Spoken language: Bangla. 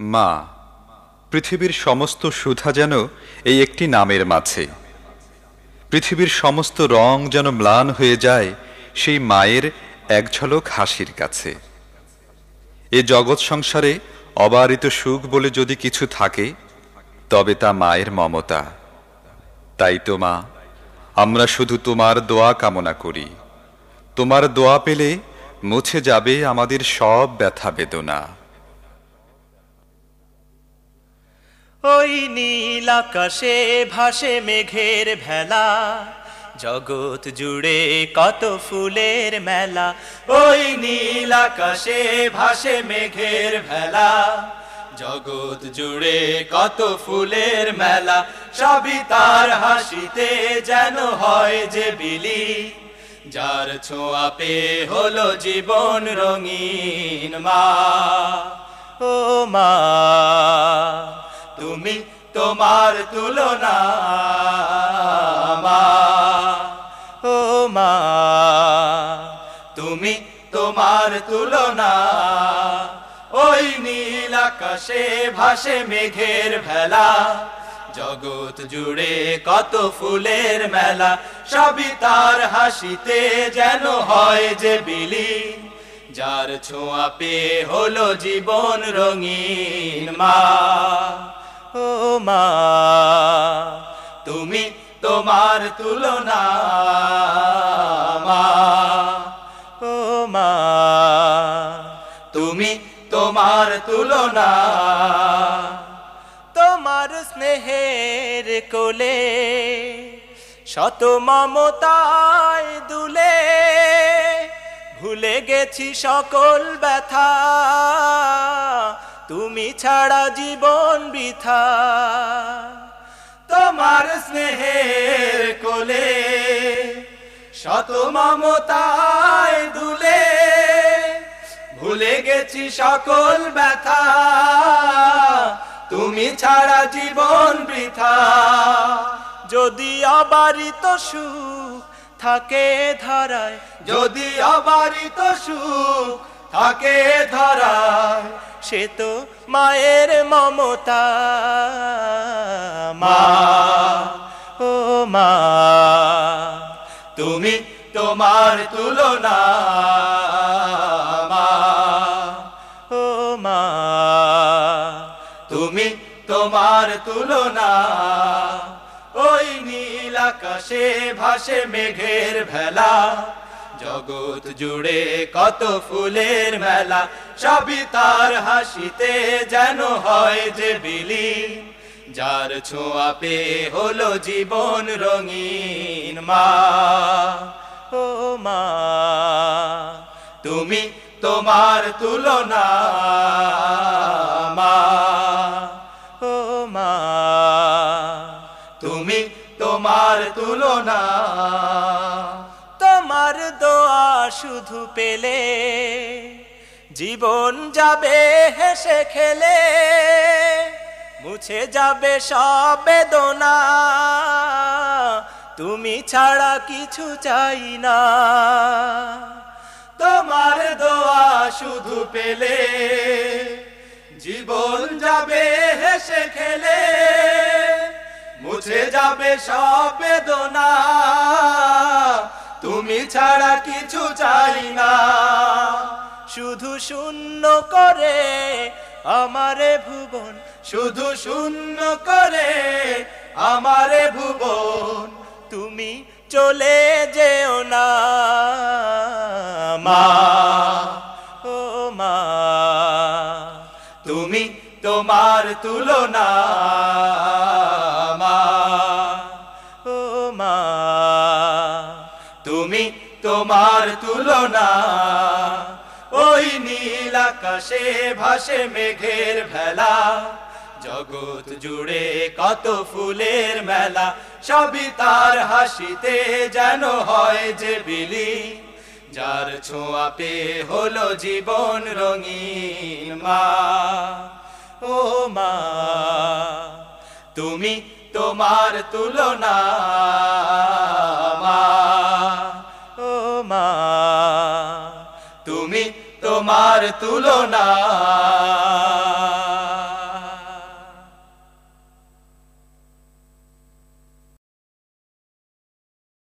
মা, পৃথিবীর সমস্ত সুধা যেন এই একটি নামের মাঝে। পৃথিবীর সমস্ত রং যেন ম্লান হয়ে যায় সেই মায়ের এক ঝলক হাসির কাছে। এ জগৎ সংসারে অবারিত সুখ বলে যদি কিছু থাকে, তবে তা মায়ের মমতা। তাই তো মা, আমরা শুধু তোমার দোয়া কামনা করি। তোমার দোয়া পেলে মুছে যাবে আমাদের সব ব্যথা বেদনা। ওই নীল আকাশে ভাসে মেঘের ভেলা। জগৎ জুড়ে কত ফুলের মেলা। ওই নীল আকাশে ভাসে মেঘের ভেলা। জগৎ জুড়ে কত ফুলের মেলা। সবই তার হাসিতে যেন হয় যে বিলি। যার ছোঁয়া পে হলো জীবন রঙিন মা। ও মা। তুমি তোমার তুলনা মা। ও মা, তুমি তোমার তুলনা ওই নীল আকাশে ভাসে মেঘের ভেলা। জগৎ জুড়ে কত ফুলের মেলা, সবই তার হাসিতে যেন হয় যে বিলি। যার ছোঁয়া পে হলো জীবন রঙিন মা। ও মা, তুমি তোমার তুলনা মা। ও মা, তুমি তোমার তুলনা তোমার স্নেহের কোলে শত মমতায় দুলে ভুলে গেছি সকল ব্যথা তুমি ছাড়া জীবন বৃথা। তোমার স্নেহের কোলে শত মমতায় দুলে, ভুলে গেছি সকল ব্যথা। তুমি ছাড়া জীবন বৃথা। যদি অবারিত সুখ থাকে ধরায়, যদি অবারিত সুখ থাকে ধরায়, সে তো মায়ের মমতা। মা, ও মা, তুমি তোমার তুলনা। মা, ও মা, তুমি তোমার তুলনা। ওই নীল আকাশে ভাসে মেঘের ভেলা। জগৎ জুড়ে কত ফুলের মেলা, সবই তার হাসিতে যেন হয় যে বিলি যার ছোঁয়া পে হলো জীবন রঙিন মা। ও মা, তুমি তোমার তুলনা মা। ও মা, তুমি তোমার তুলনা দোয়া শুধু পেলে, জীবন যাবে হেসে খেলে, মুছে যাবে সব বেদনা, তুমি ছাড়া কিছু চাই না। তোমার দোয়া শুধু পেলে, জীবন যাবে হেসে খেলে, মুছে যাবে সব বেদনা। তুমি ছাড়া কিছু চাই না। শুধু শূন্য করে আমারে ভুবন, শুধু শূন্য করে আমারে ভুবন, তুমি চলে যেও না। মা, ও মা, তুমি তোমার তুলনা। তোমার তুলনা। ওই নীল আকাশে ভাসে মেঘের ভেলা। জগৎ জুড়ে কত ফুলের মেলা, সবই তার হাসিতে যেন হয় যে বিলি। যার ছোঁয়া পে হলো জীবন রঙিন মা। ও মা, তুমি তোমার তুলনা। তুলনা